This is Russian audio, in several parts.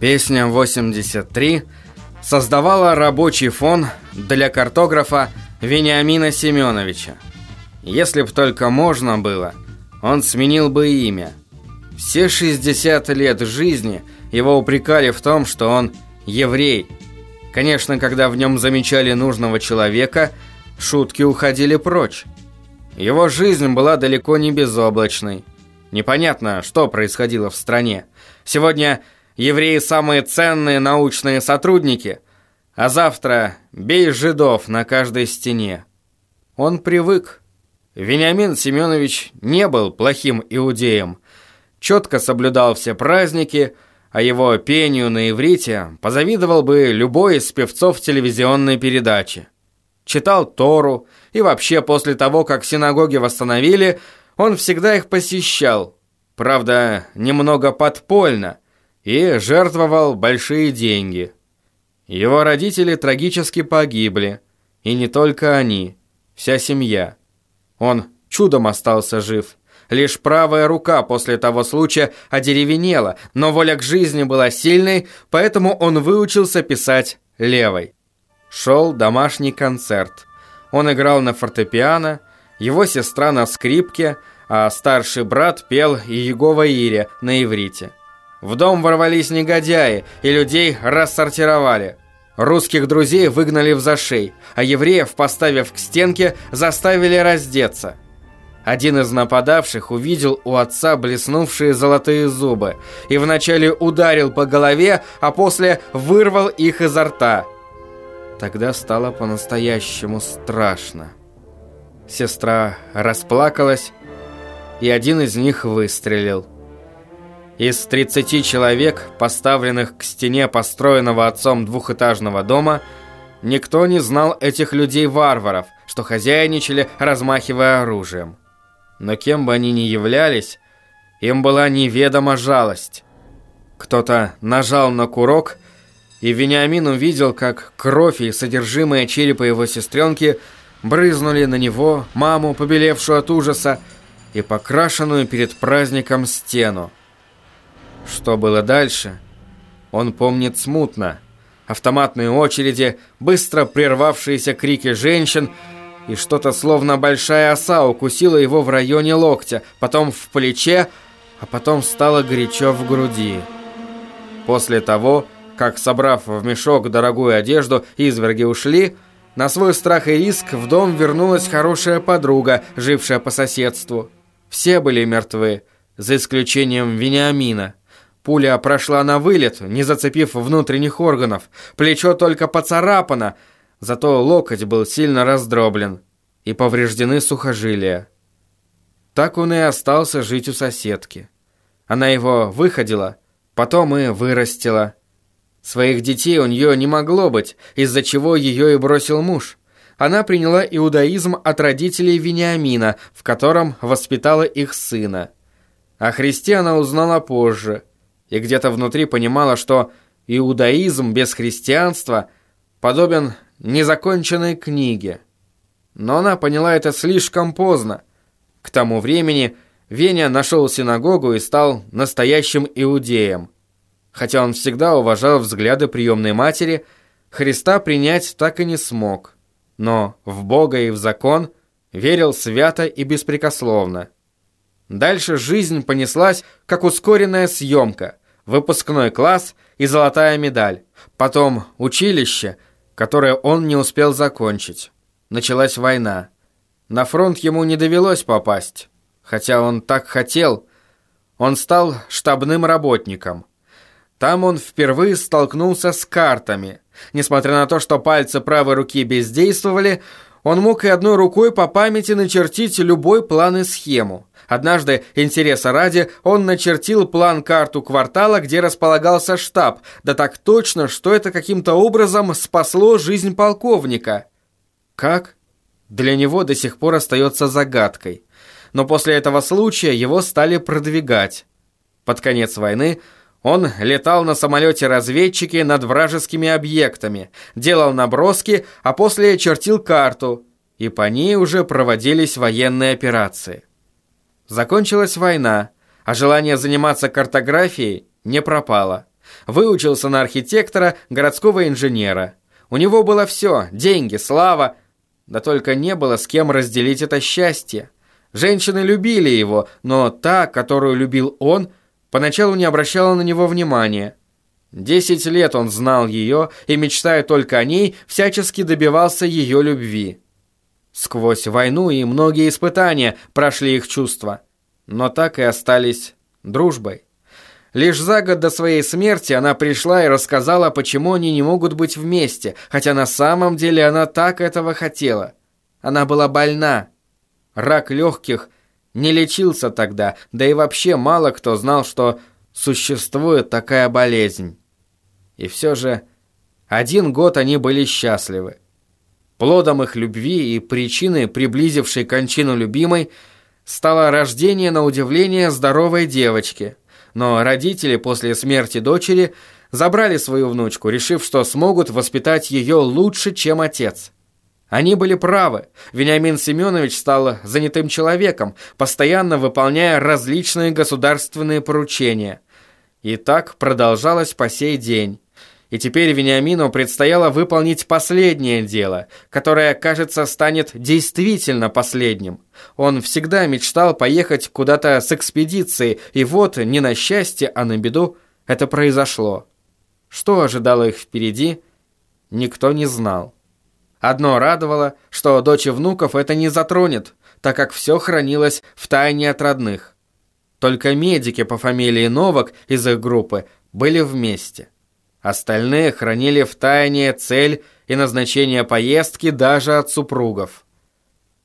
Песня 83 создавала рабочий фон для картографа Вениамина Семеновича. Если б только можно было, он сменил бы имя. Все 60 лет жизни его упрекали в том, что он еврей. Конечно, когда в нем замечали нужного человека, шутки уходили прочь. Его жизнь была далеко не безоблачной. Непонятно, что происходило в стране. Сегодня евреи самые ценные научные сотрудники, а завтра бей жидов на каждой стене. Он привык. Вениамин Семенович не был плохим иудеем. Четко соблюдал все праздники, а его пению на иврите позавидовал бы любой из певцов телевизионной передачи. Читал Тору, и вообще после того, как синагоги восстановили, он всегда их посещал. Правда, немного подпольно, и жертвовал большие деньги. Его родители трагически погибли, и не только они, вся семья. Он чудом остался жив. Лишь правая рука после того случая одеревенела, но воля к жизни была сильной, поэтому он выучился писать левой. Шел домашний концерт. Он играл на фортепиано, его сестра на скрипке, а старший брат пел Иегова Ире на иврите. В дом ворвались негодяи, и людей рассортировали. Русских друзей выгнали в зашей, а евреев, поставив к стенке, заставили раздеться. Один из нападавших увидел у отца блеснувшие золотые зубы и вначале ударил по голове, а после вырвал их изо рта. Тогда стало по-настоящему страшно. Сестра расплакалась, и один из них выстрелил. Из 30 человек, поставленных к стене построенного отцом двухэтажного дома, никто не знал этих людей-варваров, что хозяйничали, размахивая оружием. Но кем бы они ни являлись, им была неведома жалость. Кто-то нажал на курок, и Вениамин увидел, как кровь и содержимое черепа его сестренки брызнули на него, маму, побелевшую от ужаса, и покрашенную перед праздником стену. Что было дальше, он помнит смутно. Автоматные очереди, быстро прервавшиеся крики женщин, и что-то словно большая оса укусила его в районе локтя, потом в плече, а потом стало горячо в груди. После того, как, собрав в мешок дорогую одежду, изверги ушли, на свой страх и риск в дом вернулась хорошая подруга, жившая по соседству. Все были мертвы, за исключением Вениамина. Пуля прошла на вылет, не зацепив внутренних органов. Плечо только поцарапано, зато локоть был сильно раздроблен. И повреждены сухожилия. Так он и остался жить у соседки. Она его выходила, потом и вырастила. Своих детей у нее не могло быть, из-за чего ее и бросил муж. Она приняла иудаизм от родителей Вениамина, в котором воспитала их сына. О Христе она узнала позже – и где-то внутри понимала, что иудаизм без христианства подобен незаконченной книге. Но она поняла это слишком поздно. К тому времени Веня нашел синагогу и стал настоящим иудеем. Хотя он всегда уважал взгляды приемной матери, Христа принять так и не смог. Но в Бога и в закон верил свято и беспрекословно. Дальше жизнь понеслась, как ускоренная съемка – выпускной класс и золотая медаль. Потом училище, которое он не успел закончить. Началась война. На фронт ему не довелось попасть, хотя он так хотел. Он стал штабным работником. Там он впервые столкнулся с картами. Несмотря на то, что пальцы правой руки бездействовали, он мог и одной рукой по памяти начертить любой план и схему. Однажды, интереса ради, он начертил план-карту квартала, где располагался штаб, да так точно, что это каким-то образом спасло жизнь полковника. Как? Для него до сих пор остается загадкой. Но после этого случая его стали продвигать. Под конец войны он летал на самолете-разведчике над вражескими объектами, делал наброски, а после чертил карту, и по ней уже проводились военные операции. Закончилась война, а желание заниматься картографией не пропало. Выучился на архитектора, городского инженера. У него было все – деньги, слава. Да только не было с кем разделить это счастье. Женщины любили его, но та, которую любил он, поначалу не обращала на него внимания. Десять лет он знал ее и, мечтая только о ней, всячески добивался ее любви. Сквозь войну и многие испытания прошли их чувства, но так и остались дружбой. Лишь за год до своей смерти она пришла и рассказала, почему они не могут быть вместе, хотя на самом деле она так этого хотела. Она была больна. Рак легких не лечился тогда, да и вообще мало кто знал, что существует такая болезнь. И все же один год они были счастливы. Плодом их любви и причиной, приблизившей кончину любимой, стало рождение на удивление здоровой девочки. Но родители после смерти дочери забрали свою внучку, решив, что смогут воспитать ее лучше, чем отец. Они были правы. Вениамин Семенович стал занятым человеком, постоянно выполняя различные государственные поручения. И так продолжалось по сей день. И теперь Вениамину предстояло выполнить последнее дело, которое, кажется, станет действительно последним. Он всегда мечтал поехать куда-то с экспедицией, и вот, не на счастье, а на беду, это произошло. Что ожидало их впереди, никто не знал. Одно радовало, что дочь и внуков это не затронет, так как все хранилось в тайне от родных. Только медики по фамилии Новак из их группы были вместе. Остальные хранили в тайне цель и назначение поездки даже от супругов.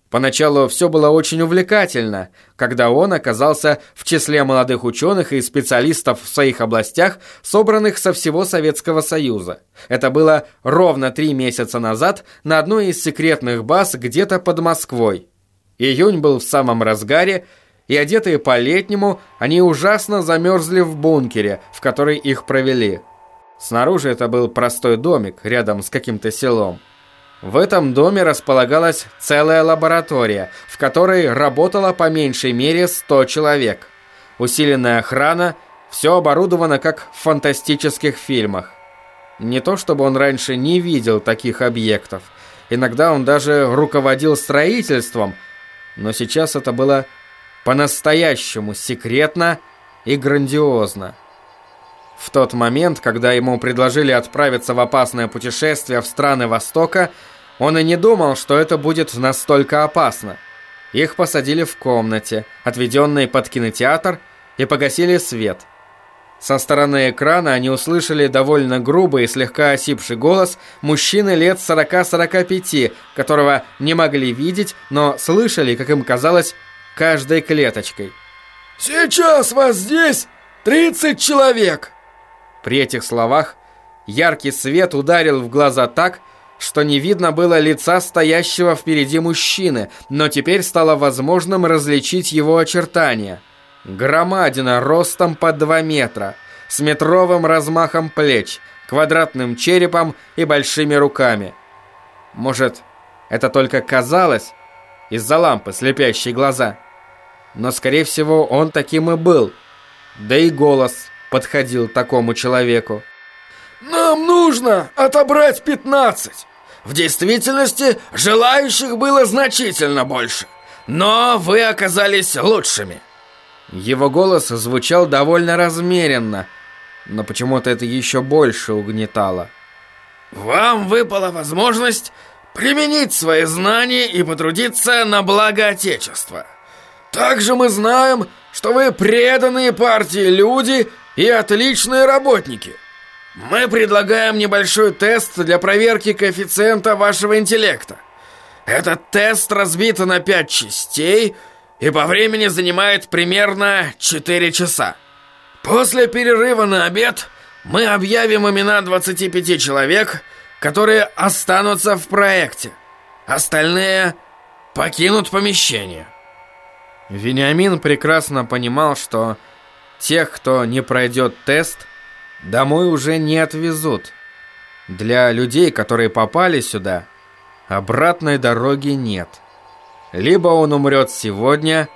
Поначалу все было очень увлекательно, когда он оказался в числе молодых ученых и специалистов в своих областях, собранных со всего Советского Союза. Это было ровно три месяца назад на одной из секретных баз где-то под Москвой. Июнь был в самом разгаре, и одетые по-летнему, они ужасно замерзли в бункере, в который их провели. Снаружи это был простой домик рядом с каким-то селом. В этом доме располагалась целая лаборатория, в которой работало по меньшей мере 100 человек. Усиленная охрана, все оборудовано как в фантастических фильмах. Не то чтобы он раньше не видел таких объектов. Иногда он даже руководил строительством, но сейчас это было по-настоящему секретно и грандиозно. В тот момент, когда ему предложили отправиться в опасное путешествие в страны Востока, он и не думал, что это будет настолько опасно. Их посадили в комнате, отведенной под кинотеатр, и погасили свет. Со стороны экрана они услышали довольно грубый и слегка осипший голос мужчины лет 40-45, которого не могли видеть, но слышали, как им казалось, каждой клеточкой. «Сейчас вас здесь 30 человек!» При этих словах яркий свет ударил в глаза так, что не видно было лица стоящего впереди мужчины, но теперь стало возможным различить его очертания. Громадина ростом по 2 метра, с метровым размахом плеч, квадратным черепом и большими руками. Может, это только казалось из-за лампы, слепящей глаза. Но, скорее всего, он таким и был. Да и голос подходил такому человеку. «Нам нужно отобрать 15. В действительности желающих было значительно больше, но вы оказались лучшими». Его голос звучал довольно размеренно, но почему-то это еще больше угнетало. «Вам выпала возможность применить свои знания и потрудиться на благо Отечества. Также мы знаем, что вы преданные партии люди и отличные работники. Мы предлагаем небольшой тест для проверки коэффициента вашего интеллекта. Этот тест разбит на 5 частей и по времени занимает примерно 4 часа. После перерыва на обед мы объявим имена 25 человек, которые останутся в проекте. Остальные покинут помещение. Вениамин прекрасно понимал, что Тех, кто не пройдет тест, домой уже не отвезут. Для людей, которые попали сюда, обратной дороги нет. Либо он умрет сегодня,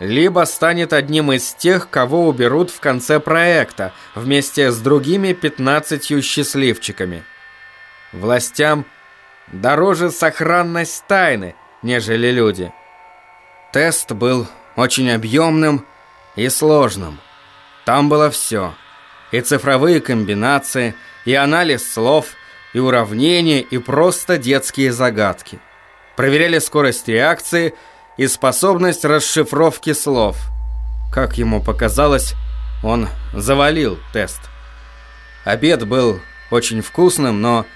либо станет одним из тех, кого уберут в конце проекта вместе с другими 15 счастливчиками. Властям дороже сохранность тайны, нежели люди. Тест был очень объемным и сложным. Там было все. И цифровые комбинации, и анализ слов, и уравнения, и просто детские загадки. Проверяли скорость реакции и способность расшифровки слов. Как ему показалось, он завалил тест. Обед был очень вкусным, но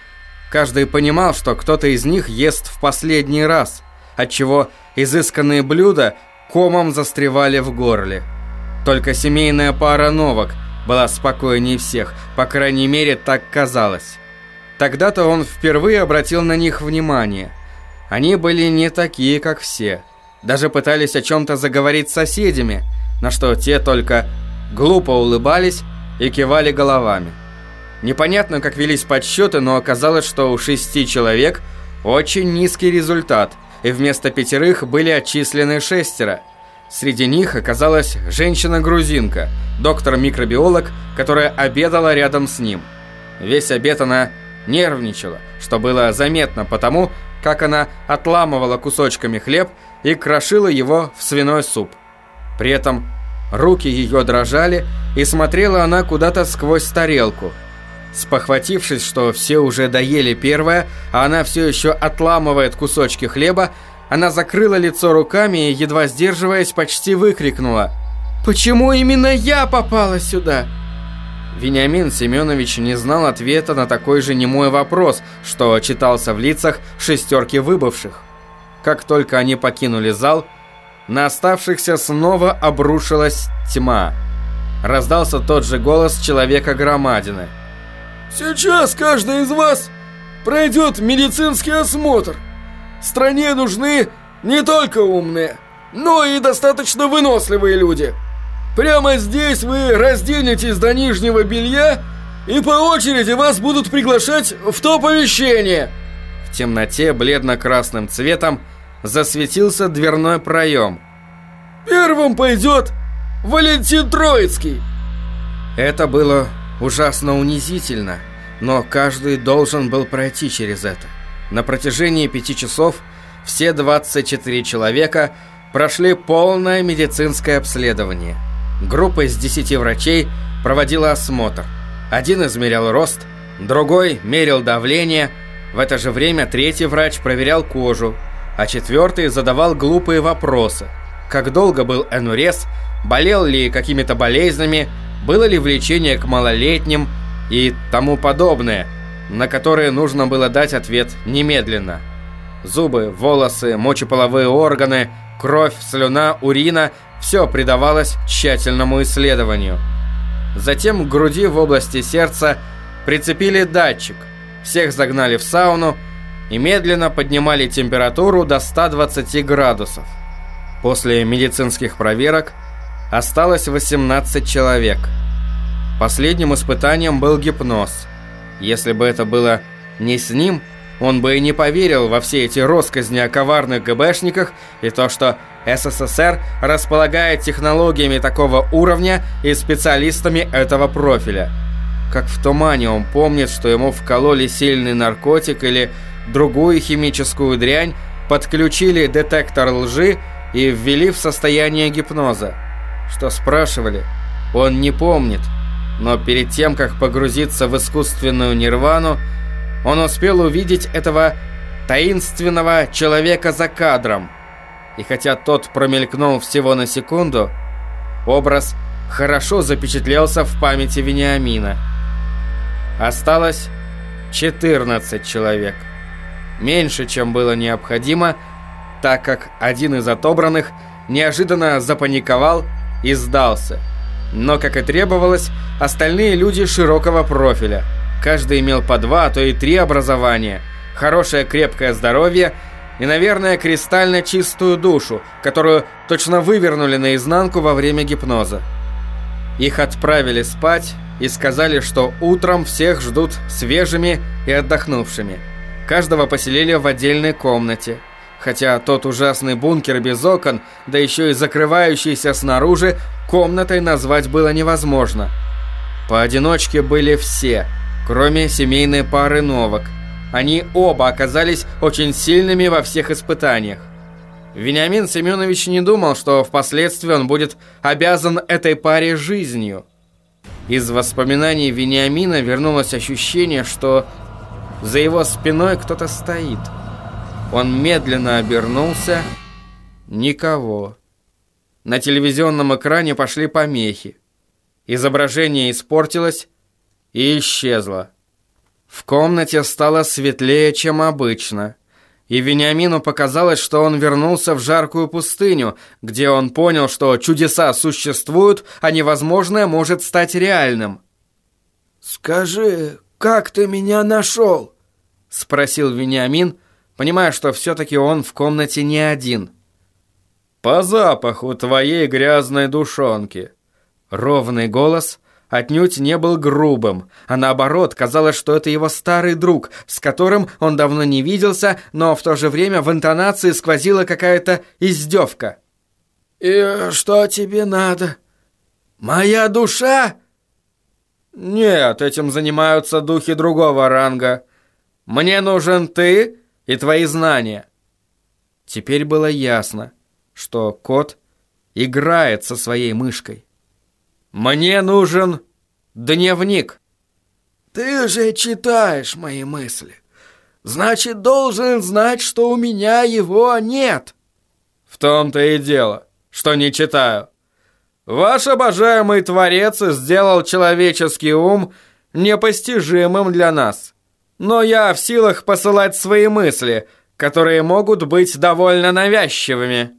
каждый понимал, что кто-то из них ест в последний раз, отчего изысканные блюда комом застревали в горле. Только семейная пара новок была спокойнее всех, по крайней мере, так казалось. Тогда-то он впервые обратил на них внимание. Они были не такие, как все. Даже пытались о чем-то заговорить с соседями, на что те только глупо улыбались и кивали головами. Непонятно, как велись подсчеты, но оказалось, что у шести человек очень низкий результат, и вместо пятерых были отчислены шестеро. Среди них оказалась женщина-грузинка, доктор-микробиолог, которая обедала рядом с ним. Весь обед она нервничала, что было заметно потому, как она отламывала кусочками хлеб и крошила его в свиной суп. При этом руки ее дрожали, и смотрела она куда-то сквозь тарелку. Спохватившись, что все уже доели первое, а она все еще отламывает кусочки хлеба, она закрыла лицо руками и, едва сдерживаясь, почти выкрикнула «Почему именно я попала сюда?» Вениамин Семенович не знал ответа на такой же немой вопрос, что читался в лицах шестерки выбывших. Как только они покинули зал, на оставшихся снова обрушилась тьма. Раздался тот же голос человека-громадины. «Сейчас каждый из вас пройдет медицинский осмотр. Стране нужны не только умные, но и достаточно выносливые люди». Прямо здесь вы разденетесь до нижнего белья, и по очереди вас будут приглашать в то помещение!» В темноте бледно-красным цветом засветился дверной проем. «Первым пойдет Валентин Троицкий!» Это было ужасно унизительно, но каждый должен был пройти через это. На протяжении пяти часов все 24 человека прошли полное медицинское обследование – Группа из 10 врачей проводила осмотр. Один измерял рост, другой мерил давление, в это же время третий врач проверял кожу, а четвертый задавал глупые вопросы. Как долго был энурез, болел ли какими-то болезнями, было ли влечение к малолетним и тому подобное, на которые нужно было дать ответ немедленно. Зубы, волосы, мочеполовые органы, кровь, слюна, урина все придавалось тщательному исследованию. Затем к груди в области сердца прицепили датчик. Всех загнали в сауну и медленно поднимали температуру до 120 градусов. После медицинских проверок осталось 18 человек. Последним испытанием был гипноз. Если бы это было не с ним, он бы и не поверил во все эти россказни о коварных ГБшниках и то, что СССР располагает технологиями такого уровня и специалистами этого профиля. Как в тумане он помнит, что ему вкололи сильный наркотик или другую химическую дрянь, подключили детектор лжи и ввели в состояние гипноза. Что спрашивали, он не помнит, но перед тем, как погрузиться в искусственную нирвану, он успел увидеть этого таинственного человека за кадром – и хотя тот промелькнул всего на секунду, образ хорошо запечатлелся в памяти Вениамина. Осталось 14 человек. Меньше, чем было необходимо, так как один из отобранных неожиданно запаниковал и сдался. Но, как и требовалось, остальные люди широкого профиля. Каждый имел по два, а то и три образования, хорошее крепкое здоровье – и, наверное, кристально чистую душу, которую точно вывернули наизнанку во время гипноза. Их отправили спать и сказали, что утром всех ждут свежими и отдохнувшими. Каждого поселили в отдельной комнате. Хотя тот ужасный бункер без окон, да еще и закрывающийся снаружи, комнатой назвать было невозможно. Поодиночке были все, кроме семейной пары Новок. Они оба оказались очень сильными во всех испытаниях. Вениамин Семенович не думал, что впоследствии он будет обязан этой паре жизнью. Из воспоминаний Вениамина вернулось ощущение, что за его спиной кто-то стоит. Он медленно обернулся. Никого. На телевизионном экране пошли помехи. Изображение испортилось и исчезло. В комнате стало светлее, чем обычно и Вениамину показалось, что он вернулся в жаркую пустыню, где он понял, что чудеса существуют, а невозможное может стать реальным. «Скажи, как ты меня нашел?» — спросил Вениамин, понимая, что все-таки он в комнате не один. «По запаху твоей грязной душонки». Ровный голос — отнюдь не был грубым, а наоборот, казалось, что это его старый друг, с которым он давно не виделся, но в то же время в интонации сквозила какая-то издевка. «И что тебе надо? Моя душа?» «Нет, этим занимаются духи другого ранга. Мне нужен ты и твои знания». Теперь было ясно, что кот играет со своей мышкой. Мне нужен дневник. Ты же читаешь мои мысли. Значит, должен знать, что у меня его нет. В том-то и дело, что не читаю. Ваш обожаемый Творец сделал человеческий ум непостижимым для нас. Но я в силах посылать свои мысли, которые могут быть довольно навязчивыми.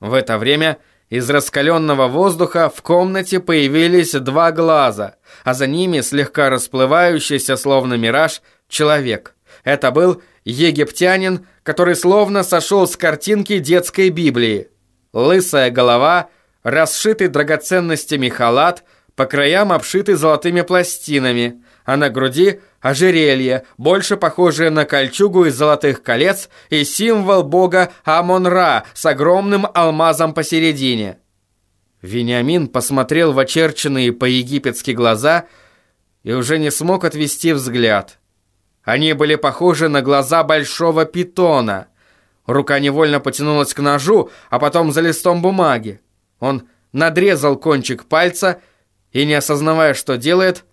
В это время из раскаленного воздуха в комнате появились два глаза, а за ними слегка расплывающийся, словно мираж, человек. Это был египтянин, который словно сошел с картинки детской Библии. Лысая голова, расшитый драгоценностями халат, по краям обшитый золотыми пластинами, а на груди ожерелье, больше похожее на кольчугу из золотых колец и символ бога Амон-Ра с огромным алмазом посередине. Вениамин посмотрел в очерченные по-египетски глаза и уже не смог отвести взгляд. Они были похожи на глаза большого питона. Рука невольно потянулась к ножу, а потом за листом бумаги. Он надрезал кончик пальца и, не осознавая, что делает,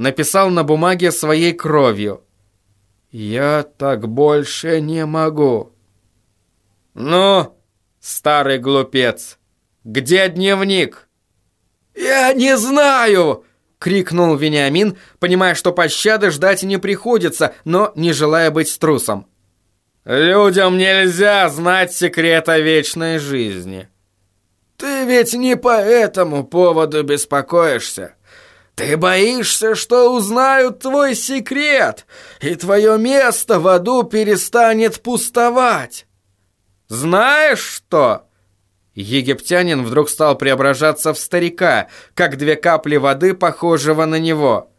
написал на бумаге своей кровью. «Я так больше не могу». «Ну, старый глупец, где дневник?» «Я не знаю!» — крикнул Вениамин, понимая, что пощады ждать не приходится, но не желая быть трусом. «Людям нельзя знать секрета вечной жизни». «Ты ведь не по этому поводу беспокоишься. Ты боишься, что узнают твой секрет, и твое место в аду перестанет пустовать. Знаешь что? Египтянин вдруг стал преображаться в старика, как две капли воды, похожего на него.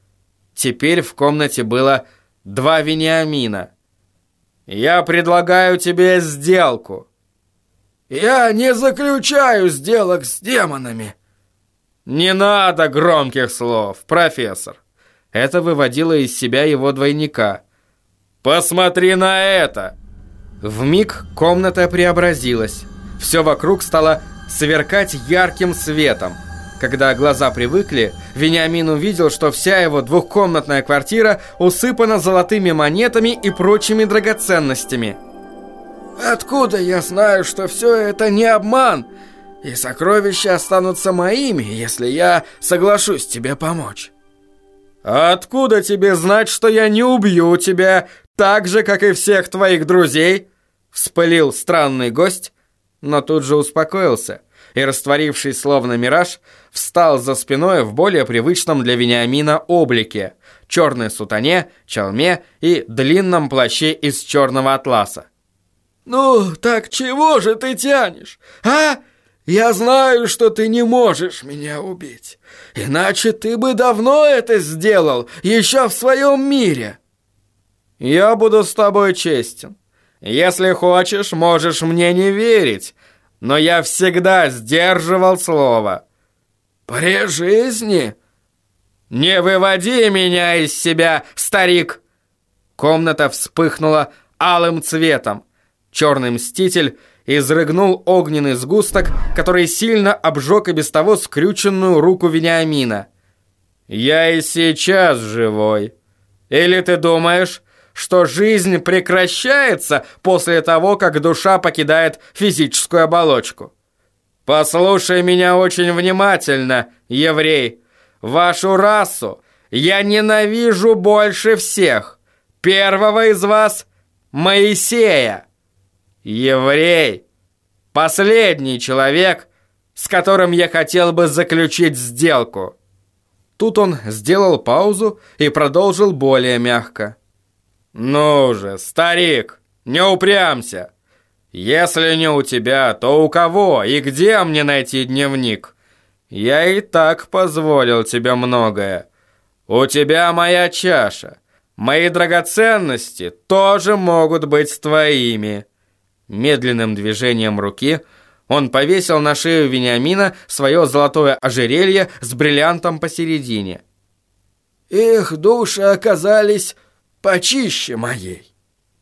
Теперь в комнате было два Вениамина. «Я предлагаю тебе сделку». «Я не заключаю сделок с демонами», «Не надо громких слов, профессор!» Это выводило из себя его двойника. «Посмотри на это!» В миг комната преобразилась. Все вокруг стало сверкать ярким светом. Когда глаза привыкли, Вениамин увидел, что вся его двухкомнатная квартира усыпана золотыми монетами и прочими драгоценностями. «Откуда я знаю, что все это не обман?» И сокровища останутся моими, если я соглашусь тебе помочь». «Откуда тебе знать, что я не убью тебя так же, как и всех твоих друзей?» Вспылил странный гость, но тут же успокоился и, растворившись словно мираж, встал за спиной в более привычном для Вениамина облике, черной сутане, чалме и длинном плаще из черного атласа. «Ну, так чего же ты тянешь, а?» Я знаю, что ты не можешь меня убить. Иначе ты бы давно это сделал, еще в своем мире. Я буду с тобой честен. Если хочешь, можешь мне не верить, но я всегда сдерживал слово. При жизни? Не выводи меня из себя, старик! Комната вспыхнула алым цветом. Черный мститель изрыгнул огненный сгусток, который сильно обжег и без того скрюченную руку Вениамина. «Я и сейчас живой. Или ты думаешь, что жизнь прекращается после того, как душа покидает физическую оболочку? Послушай меня очень внимательно, еврей. Вашу расу я ненавижу больше всех. Первого из вас — Моисея». Еврей. Последний человек, с которым я хотел бы заключить сделку. Тут он сделал паузу и продолжил более мягко. Ну же, старик, не упрямся. Если не у тебя, то у кого и где мне найти дневник? Я и так позволил тебе многое. У тебя моя чаша. Мои драгоценности тоже могут быть твоими. Медленным движением руки он повесил на шею Вениамина свое золотое ожерелье с бриллиантом посередине. «Их души оказались почище моей».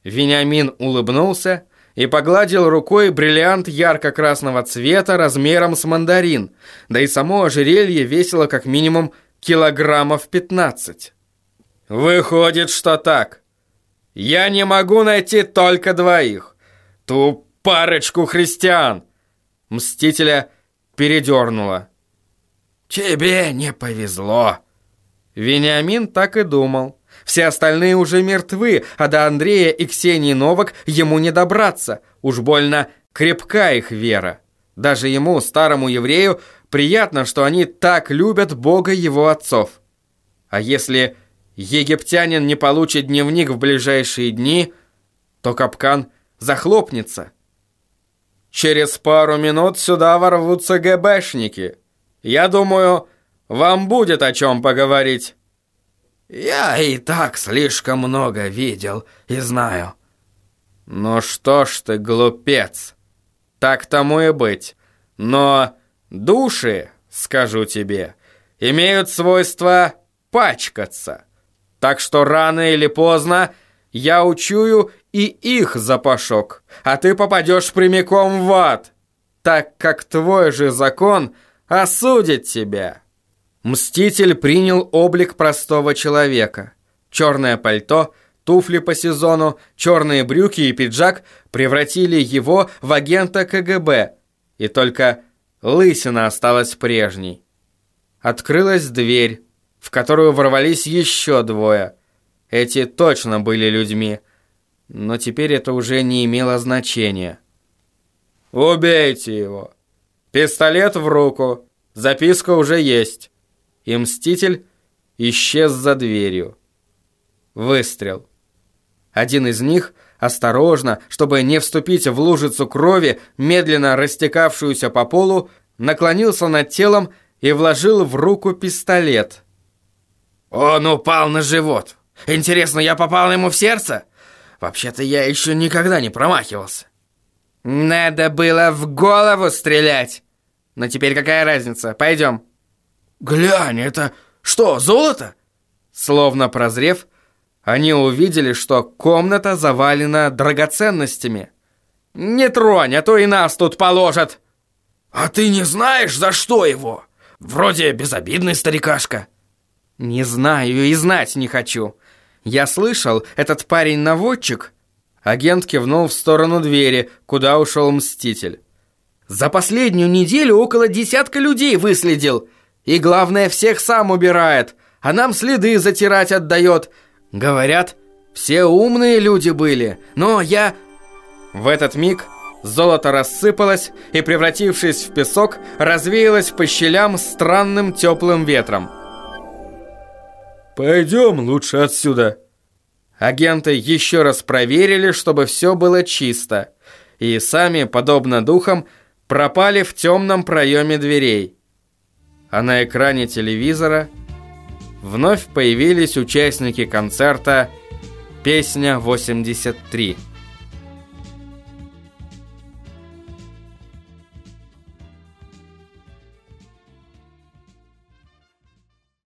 Вениамин улыбнулся и погладил рукой бриллиант ярко-красного цвета размером с мандарин, да и само ожерелье весило как минимум килограммов 15. «Выходит, что так. Я не могу найти только двоих ту парочку христиан!» Мстителя передернуло. «Тебе не повезло!» Вениамин так и думал. Все остальные уже мертвы, а до Андрея и Ксении Новак ему не добраться. Уж больно крепка их вера. Даже ему, старому еврею, приятно, что они так любят Бога его отцов. А если египтянин не получит дневник в ближайшие дни, то капкан захлопнется. Через пару минут сюда ворвутся ГБшники. Я думаю, вам будет о чем поговорить. Я и так слишком много видел и знаю. Ну что ж ты, глупец. Так тому и быть. Но души, скажу тебе, имеют свойство пачкаться. Так что рано или поздно я учую и их запашок, а ты попадешь прямиком в ад, так как твой же закон осудит тебя». Мститель принял облик простого человека. Черное пальто, туфли по сезону, черные брюки и пиджак превратили его в агента КГБ, и только лысина осталась прежней. Открылась дверь, в которую ворвались еще двое. Эти точно были людьми, но теперь это уже не имело значения. «Убейте его! Пистолет в руку! Записка уже есть!» И Мститель исчез за дверью. Выстрел. Один из них, осторожно, чтобы не вступить в лужицу крови, медленно растекавшуюся по полу, наклонился над телом и вложил в руку пистолет. «Он упал на живот! Интересно, я попал ему в сердце?» Вообще-то я еще никогда не промахивался. Надо было в голову стрелять. Но теперь какая разница? Пойдем. Глянь, это что, золото? Словно прозрев, они увидели, что комната завалена драгоценностями. Не тронь, а то и нас тут положат. А ты не знаешь, за что его? Вроде безобидный старикашка. Не знаю и знать не хочу. «Я слышал, этот парень-наводчик...» Агент кивнул в сторону двери, куда ушел Мститель. «За последнюю неделю около десятка людей выследил. И главное, всех сам убирает, а нам следы затирать отдает. Говорят, все умные люди были, но я...» В этот миг золото рассыпалось и, превратившись в песок, развеялось по щелям странным теплым ветром. «Пойдем лучше отсюда». Агенты еще раз проверили, чтобы все было чисто, и сами, подобно духам, пропали в темном проеме дверей. А на экране телевизора вновь появились участники концерта «Песня 83».